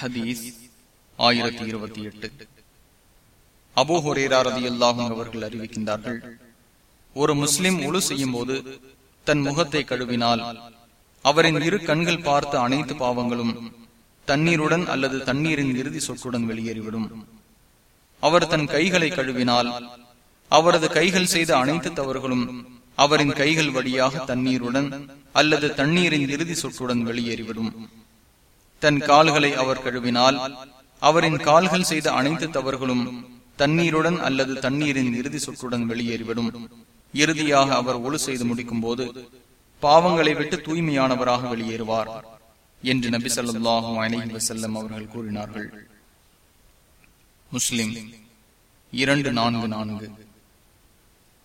ஹதீஸ் ஆயிரத்தி இருபத்தி எட்டு. அபோ ரதி அல்லாஹும் அவர்கள் அறிவிக்கின்றார்கள் ஒரு முஸ்லிம் உழு செய்யும் போது தன் முகத்தை கழுவினால் அவரின் இரு கண்கள் பார்த்த அனைத்து பாவங்களும் தண்ணீருடன் அல்லது தண்ணீரின் இறுதி சொட்டுடன் வெளியேறிவிடும். அவர் தன் கைகளை கழுவினால் அவரது கைகள் செய்த அனைத்து தவறுகளும் அவரின் கைகள் வழியாக தண்ணீருடன் அல்லது தண்ணீரின் இறுதி சொட்டுடன் வெளியேறிவிடும். தன் கால்களை அவர் கழுவினால் அவரின் கால்கள் செய்த அனைத்து தவறுகளும் தண்ணீருடன் அல்லது தண்ணீரின் இறுதி சொற்றுடன் வெளியேறிவிடும். இறுதியாக அவர் ஒழு செய்து முடிக்கும் போது பாவங்களை விட்டு தூய்மையானவராக வெளியேறுவார் என்று நபி சொல்லாஹும் அலஹி வசல்லம் அவர்கள் கூறினார்கள். முஸ்லிம் இரண்டு நான்கு நான்கு.